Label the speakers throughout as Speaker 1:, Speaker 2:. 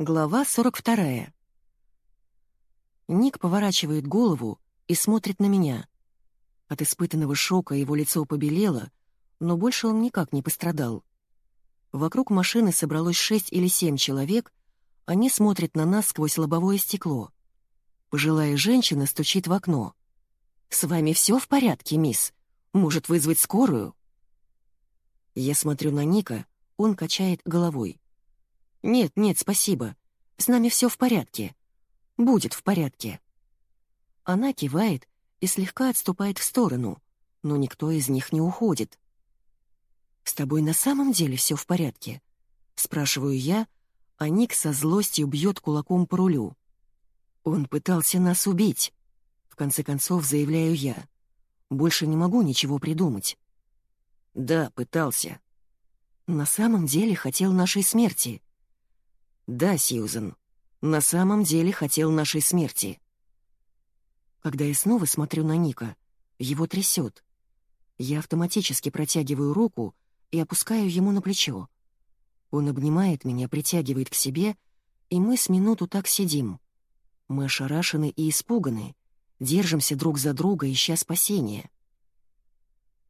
Speaker 1: Глава 42. Ник поворачивает голову и смотрит на меня. От испытанного шока его лицо побелело, но больше он никак не пострадал. Вокруг машины собралось шесть или семь человек, они смотрят на нас сквозь лобовое стекло. Пожилая женщина стучит в окно. «С вами все в порядке, мисс? Может вызвать скорую?» Я смотрю на Ника, он качает головой. «Нет, нет, спасибо. С нами все в порядке. Будет в порядке». Она кивает и слегка отступает в сторону, но никто из них не уходит. «С тобой на самом деле все в порядке?» — спрашиваю я, а Ник со злостью бьет кулаком по рулю. «Он пытался нас убить», — в конце концов заявляю я. «Больше не могу ничего придумать». «Да, пытался». «На самом деле хотел нашей смерти», «Да, Сьюзен, на самом деле хотел нашей смерти». Когда я снова смотрю на Ника, его трясет. Я автоматически протягиваю руку и опускаю ему на плечо. Он обнимает меня, притягивает к себе, и мы с минуту так сидим. Мы ошарашены и испуганы, держимся друг за друга, ища спасения.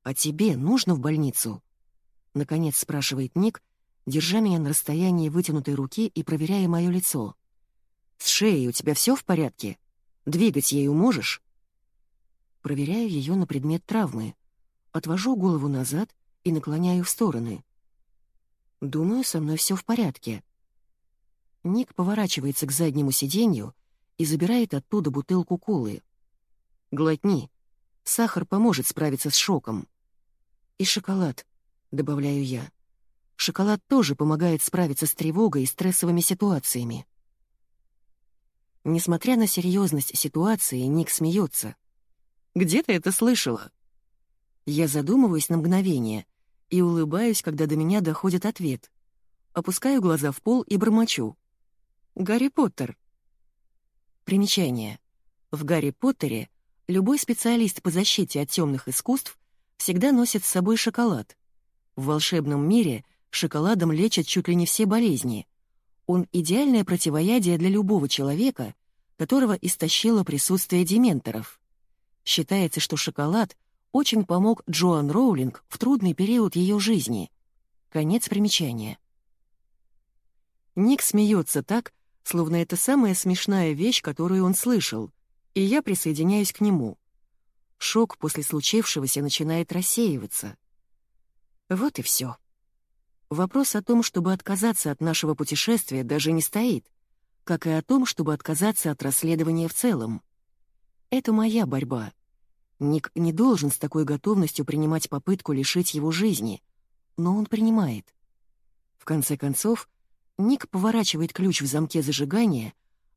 Speaker 1: «А тебе нужно в больницу?» — наконец спрашивает Ник, держа меня на расстоянии вытянутой руки и проверяя мое лицо. «С шеей у тебя все в порядке? Двигать ею можешь?» Проверяю ее на предмет травмы. Отвожу голову назад и наклоняю в стороны. Думаю, со мной все в порядке. Ник поворачивается к заднему сиденью и забирает оттуда бутылку колы. «Глотни. Сахар поможет справиться с шоком». «И шоколад», — добавляю я. Шоколад тоже помогает справиться с тревогой и стрессовыми ситуациями. Несмотря на серьезность ситуации, Ник смеется. «Где ты это слышала?» Я задумываюсь на мгновение и улыбаюсь, когда до меня доходит ответ. Опускаю глаза в пол и бормочу. «Гарри Поттер». Примечание. В «Гарри Поттере» любой специалист по защите от темных искусств всегда носит с собой шоколад. В волшебном мире — Шоколадом лечат чуть ли не все болезни. Он идеальное противоядие для любого человека, которого истощило присутствие дементоров. Считается, что шоколад очень помог Джоан Роулинг в трудный период ее жизни. Конец примечания. Ник смеется так, словно это самая смешная вещь, которую он слышал, и я присоединяюсь к нему. Шок после случившегося начинает рассеиваться. Вот и все. Вопрос о том, чтобы отказаться от нашего путешествия, даже не стоит, как и о том, чтобы отказаться от расследования в целом. Это моя борьба. Ник не должен с такой готовностью принимать попытку лишить его жизни, но он принимает. В конце концов, Ник поворачивает ключ в замке зажигания,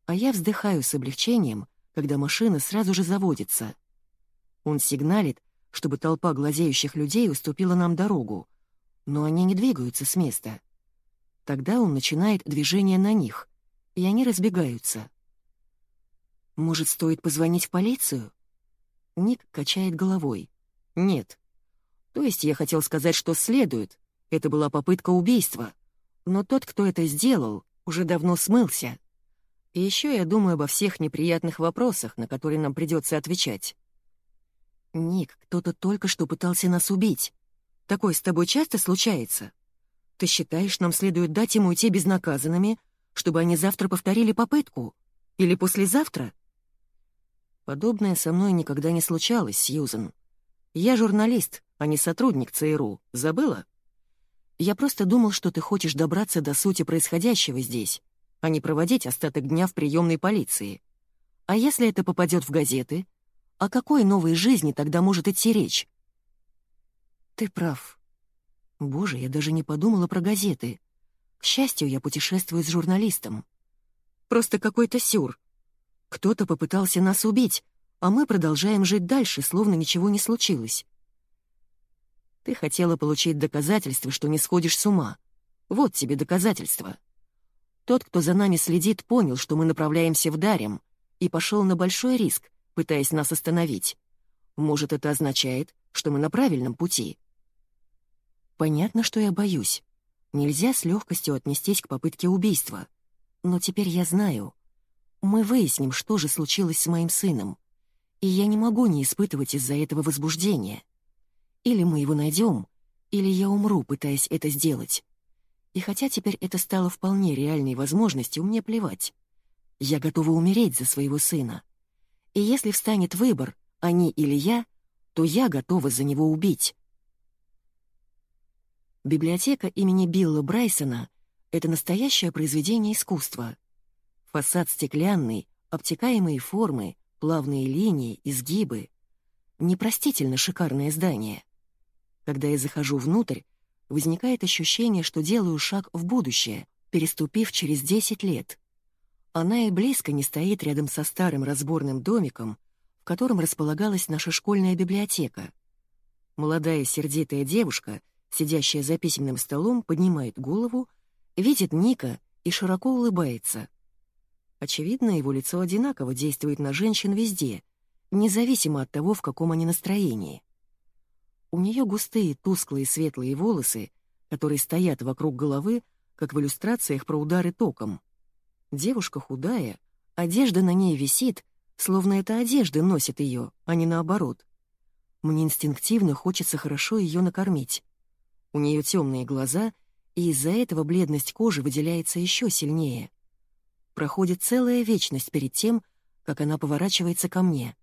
Speaker 1: а я вздыхаю с облегчением, когда машина сразу же заводится. Он сигналит, чтобы толпа глазеющих людей уступила нам дорогу, но они не двигаются с места. Тогда он начинает движение на них, и они разбегаются. Может, стоит позвонить в полицию? Ник качает головой. Нет. То есть я хотел сказать, что следует. Это была попытка убийства. Но тот, кто это сделал, уже давно смылся. И еще я думаю обо всех неприятных вопросах, на которые нам придется отвечать. Ник, кто-то только что пытался нас убить. Такое с тобой часто случается? Ты считаешь, нам следует дать ему идти безнаказанными, чтобы они завтра повторили попытку? Или послезавтра?» Подобное со мной никогда не случалось, Сьюзен. Я журналист, а не сотрудник ЦРУ. Забыла? Я просто думал, что ты хочешь добраться до сути происходящего здесь, а не проводить остаток дня в приемной полиции. А если это попадет в газеты? О какой новой жизни тогда может идти речь? Ты прав. Боже, я даже не подумала про газеты. К счастью, я путешествую с журналистом. Просто какой-то сюр. Кто-то попытался нас убить, а мы продолжаем жить дальше, словно ничего не случилось. Ты хотела получить доказательство, что не сходишь с ума. Вот тебе доказательство. Тот, кто за нами следит, понял, что мы направляемся в Дарем, и пошел на большой риск, пытаясь нас остановить. Может, это означает, что мы на правильном пути. Понятно, что я боюсь. Нельзя с легкостью отнестись к попытке убийства. Но теперь я знаю. Мы выясним, что же случилось с моим сыном. И я не могу не испытывать из-за этого возбуждения. Или мы его найдем, или я умру, пытаясь это сделать. И хотя теперь это стало вполне реальной возможностью, мне плевать. Я готова умереть за своего сына. И если встанет выбор, они или я, то я готова за него убить. Библиотека имени Билла Брайсона — это настоящее произведение искусства. Фасад стеклянный, обтекаемые формы, плавные линии, изгибы. Непростительно шикарное здание. Когда я захожу внутрь, возникает ощущение, что делаю шаг в будущее, переступив через 10 лет. Она и близко не стоит рядом со старым разборным домиком, в котором располагалась наша школьная библиотека. Молодая сердитая девушка, сидящая за письменным столом, поднимает голову, видит Ника и широко улыбается. Очевидно, его лицо одинаково действует на женщин везде, независимо от того, в каком они настроении. У нее густые, тусклые, светлые волосы, которые стоят вокруг головы, как в иллюстрациях про удары током. Девушка худая, одежда на ней висит, словно эта одежда носит ее, а не наоборот. Мне инстинктивно хочется хорошо ее накормить. У нее темные глаза, и из-за этого бледность кожи выделяется еще сильнее. Проходит целая вечность перед тем, как она поворачивается ко мне.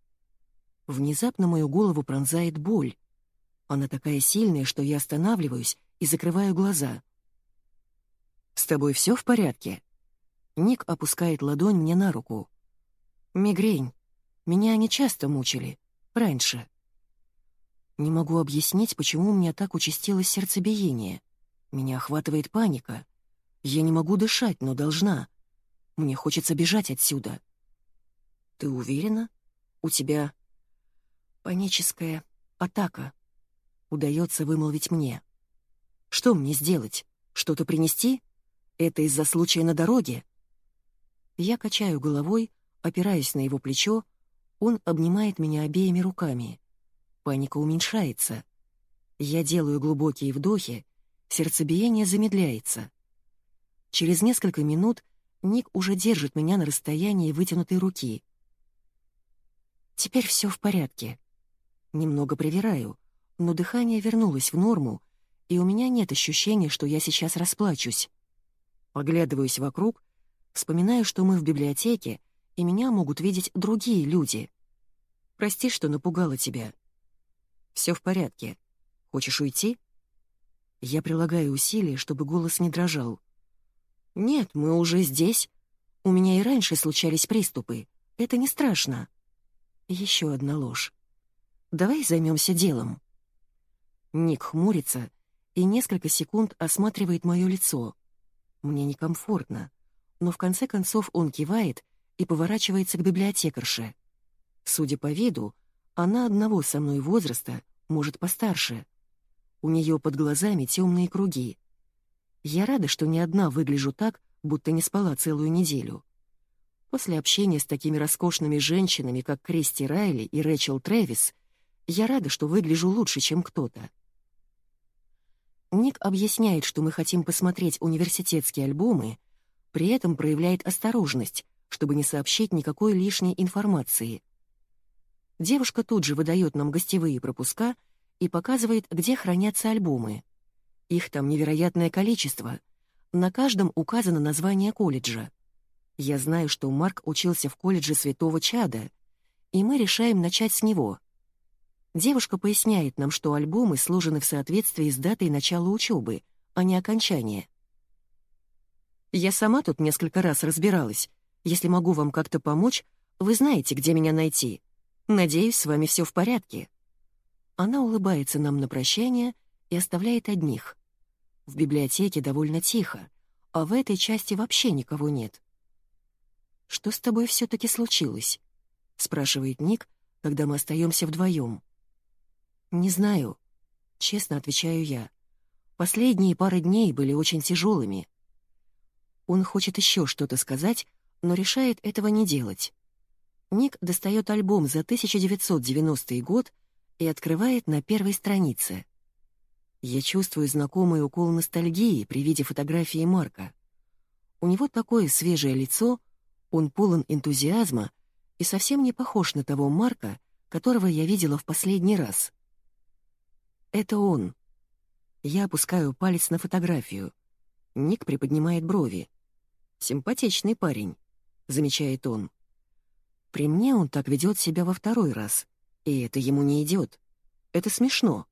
Speaker 1: Внезапно мою голову пронзает боль. Она такая сильная, что я останавливаюсь и закрываю глаза. «С тобой все в порядке?» Ник опускает ладонь мне на руку. «Мигрень. Меня они часто мучили. Раньше». Не могу объяснить, почему у меня так участилось сердцебиение. Меня охватывает паника. Я не могу дышать, но должна. Мне хочется бежать отсюда. Ты уверена? У тебя паническая атака удается вымолвить мне. Что мне сделать? Что-то принести? Это из-за случая на дороге? Я качаю головой, опираясь на его плечо, он обнимает меня обеими руками. Паника уменьшается. Я делаю глубокие вдохи, сердцебиение замедляется. Через несколько минут Ник уже держит меня на расстоянии вытянутой руки. Теперь все в порядке. Немного привираю, но дыхание вернулось в норму, и у меня нет ощущения, что я сейчас расплачусь. Оглядываюсь вокруг, вспоминаю, что мы в библиотеке, и меня могут видеть другие люди. Прости, что напугала тебя. Все в порядке. Хочешь уйти? Я прилагаю усилия, чтобы голос не дрожал. Нет, мы уже здесь. У меня и раньше случались приступы. Это не страшно. Еще одна ложь. Давай займемся делом. Ник хмурится и несколько секунд осматривает мое лицо. Мне некомфортно, но в конце концов он кивает и поворачивается к библиотекарше. Судя по виду, она одного со мной возраста, может, постарше. У нее под глазами темные круги. Я рада, что не одна выгляжу так, будто не спала целую неделю. После общения с такими роскошными женщинами, как Кристи Райли и Рэчел Трэвис, я рада, что выгляжу лучше, чем кто-то. Ник объясняет, что мы хотим посмотреть университетские альбомы, при этом проявляет осторожность, чтобы не сообщить никакой лишней информации. Девушка тут же выдает нам гостевые пропуска и показывает, где хранятся альбомы. Их там невероятное количество. На каждом указано название колледжа. Я знаю, что Марк учился в колледже Святого Чада, и мы решаем начать с него — Девушка поясняет нам, что альбомы сложены в соответствии с датой начала учебы, а не окончания. Я сама тут несколько раз разбиралась. Если могу вам как-то помочь, вы знаете, где меня найти. Надеюсь, с вами все в порядке. Она улыбается нам на прощание и оставляет одних. В библиотеке довольно тихо, а в этой части вообще никого нет. «Что с тобой все-таки случилось?» — спрашивает Ник, когда мы остаемся вдвоем. «Не знаю», — честно отвечаю я. Последние пары дней были очень тяжелыми. Он хочет еще что-то сказать, но решает этого не делать. Ник достает альбом за 1990 год и открывает на первой странице. Я чувствую знакомый укол ностальгии при виде фотографии Марка. У него такое свежее лицо, он полон энтузиазма и совсем не похож на того Марка, которого я видела в последний раз. Это он. Я опускаю палец на фотографию. Ник приподнимает брови. «Симпатичный парень», — замечает он. При мне он так ведет себя во второй раз, и это ему не идет. Это смешно.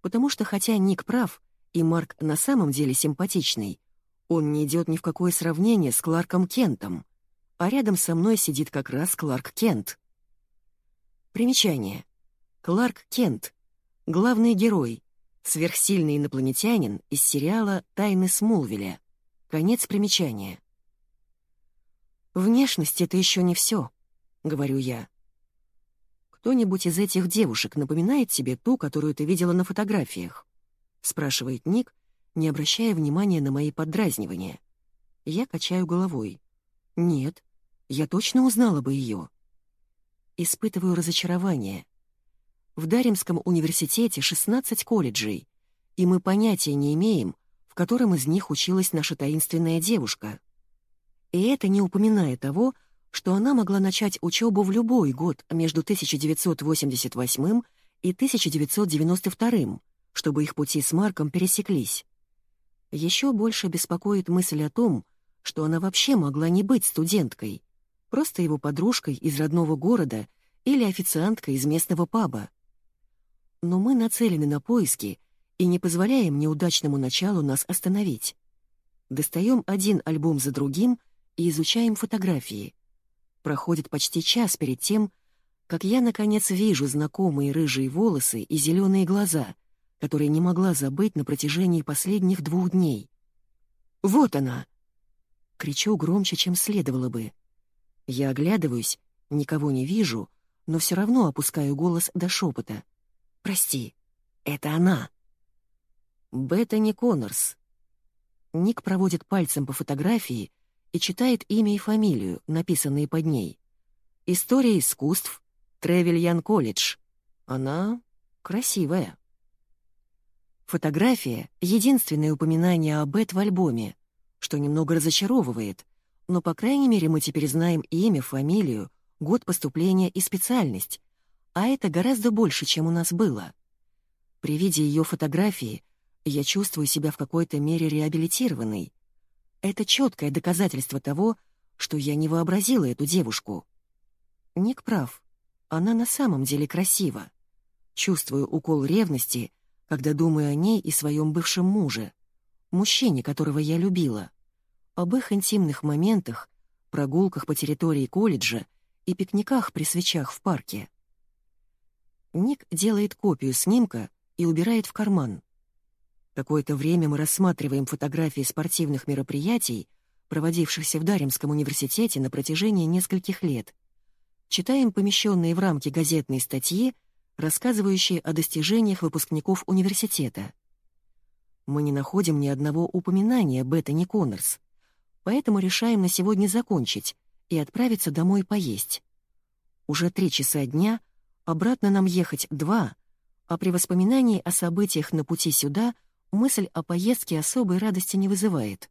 Speaker 1: Потому что хотя Ник прав, и Марк на самом деле симпатичный, он не идет ни в какое сравнение с Кларком Кентом, а рядом со мной сидит как раз Кларк Кент. Примечание. Кларк Кент. Главный герой. Сверхсильный инопланетянин из сериала «Тайны Смолвиля». Конец примечания. «Внешность — это еще не все», — говорю я. «Кто-нибудь из этих девушек напоминает тебе ту, которую ты видела на фотографиях?» — спрашивает Ник, не обращая внимания на мои поддразнивания. Я качаю головой. «Нет, я точно узнала бы ее». Испытываю разочарование. В Даримском университете 16 колледжей, и мы понятия не имеем, в котором из них училась наша таинственная девушка. И это не упоминая того, что она могла начать учебу в любой год между 1988 и 1992, чтобы их пути с Марком пересеклись. Еще больше беспокоит мысль о том, что она вообще могла не быть студенткой, просто его подружкой из родного города или официанткой из местного паба. Но мы нацелены на поиски и не позволяем неудачному началу нас остановить. Достаем один альбом за другим и изучаем фотографии. Проходит почти час перед тем, как я, наконец, вижу знакомые рыжие волосы и зеленые глаза, которые не могла забыть на протяжении последних двух дней. «Вот она!» Кричу громче, чем следовало бы. Я оглядываюсь, никого не вижу, но все равно опускаю голос до шепота. «Прости, это она!» Беттани Коннорс. Ник проводит пальцем по фотографии и читает имя и фамилию, написанные под ней. «История искусств. Тревельян колледж». Она красивая. Фотография — единственное упоминание об Бет в альбоме, что немного разочаровывает, но, по крайней мере, мы теперь знаем имя, фамилию, год поступления и специальность, а это гораздо больше, чем у нас было. При виде ее фотографии я чувствую себя в какой-то мере реабилитированной. Это четкое доказательство того, что я не вообразила эту девушку. Ник прав, она на самом деле красива. Чувствую укол ревности — когда думаю о ней и своем бывшем муже, мужчине, которого я любила, об их интимных моментах, прогулках по территории колледжа и пикниках при свечах в парке. Ник делает копию снимка и убирает в карман. Какое-то время мы рассматриваем фотографии спортивных мероприятий, проводившихся в Даримском университете на протяжении нескольких лет. Читаем помещенные в рамки газетные статьи рассказывающие о достижениях выпускников университета. Мы не находим ни одного упоминания Беттани Коннорс, поэтому решаем на сегодня закончить и отправиться домой поесть. Уже три часа дня, обратно нам ехать два, а при воспоминании о событиях на пути сюда мысль о поездке особой радости не вызывает.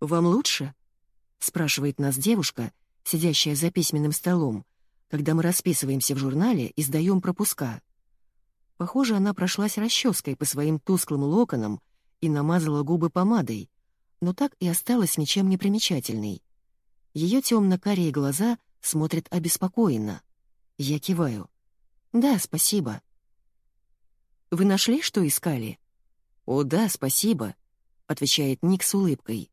Speaker 1: «Вам лучше?» — спрашивает нас девушка, сидящая за письменным столом, когда мы расписываемся в журнале и сдаем пропуска. Похоже, она прошлась расческой по своим тусклым локонам и намазала губы помадой, но так и осталась ничем не примечательной. Ее темно-карие глаза смотрят обеспокоенно. Я киваю. «Да, спасибо». «Вы нашли, что искали?» «О, да, спасибо», — отвечает Ник с улыбкой.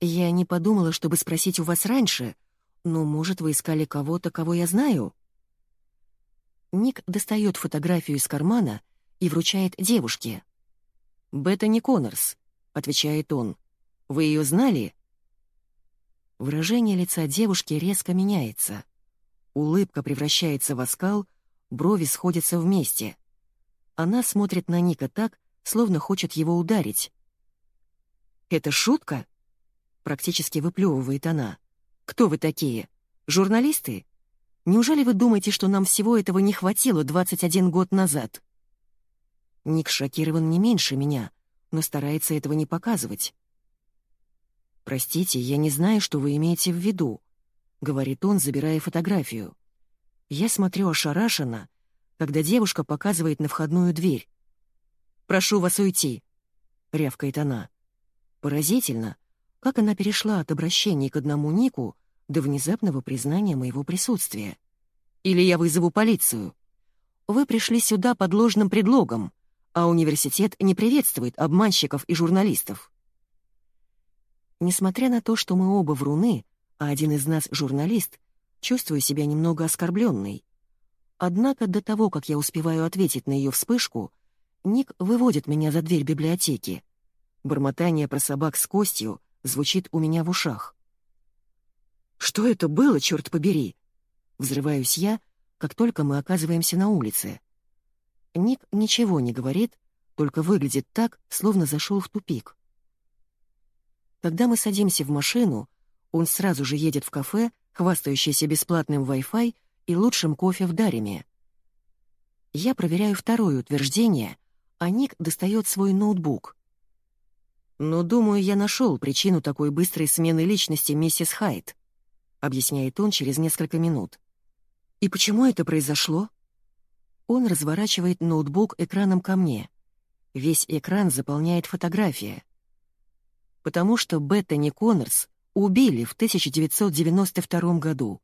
Speaker 1: «Я не подумала, чтобы спросить у вас раньше», «Ну, может, вы искали кого-то, кого я знаю?» Ник достает фотографию из кармана и вручает девушке. «Беттани Коннорс», — отвечает он. «Вы ее знали?» Выражение лица девушки резко меняется. Улыбка превращается в оскал, брови сходятся вместе. Она смотрит на Ника так, словно хочет его ударить. «Это шутка?» — практически выплевывает она. Кто вы такие? Журналисты? Неужели вы думаете, что нам всего этого не хватило 21 год назад? Ник шокирован не меньше меня, но старается этого не показывать. «Простите, я не знаю, что вы имеете в виду», — говорит он, забирая фотографию. Я смотрю ошарашенно, когда девушка показывает на входную дверь. «Прошу вас уйти», — рявкает она. Поразительно, как она перешла от обращения к одному Нику до внезапного признания моего присутствия. «Или я вызову полицию. Вы пришли сюда под ложным предлогом, а университет не приветствует обманщиков и журналистов». Несмотря на то, что мы оба вруны, а один из нас журналист, чувствую себя немного оскорбленной. Однако до того, как я успеваю ответить на ее вспышку, Ник выводит меня за дверь библиотеки. Бормотание про собак с костью звучит у меня в ушах. «Что это было, черт побери?» Взрываюсь я, как только мы оказываемся на улице. Ник ничего не говорит, только выглядит так, словно зашел в тупик. Когда мы садимся в машину, он сразу же едет в кафе, хвастающееся бесплатным Wi-Fi и лучшим кофе в Дареме. Я проверяю второе утверждение, а Ник достает свой ноутбук. «Но, думаю, я нашел причину такой быстрой смены личности миссис Хайт», объясняет он через несколько минут. «И почему это произошло?» Он разворачивает ноутбук экраном ко мне. Весь экран заполняет фотография потому что Беттани Коннорс убили в 1992 году.